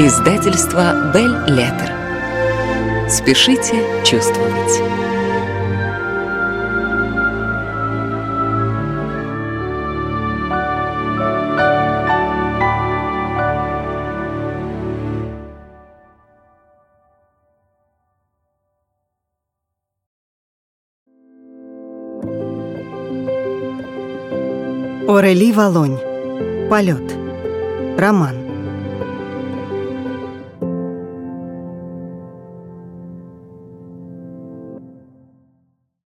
Издательство Бель Леттер. Спешите чувствовать. Орели Волонь. Полет. Роман.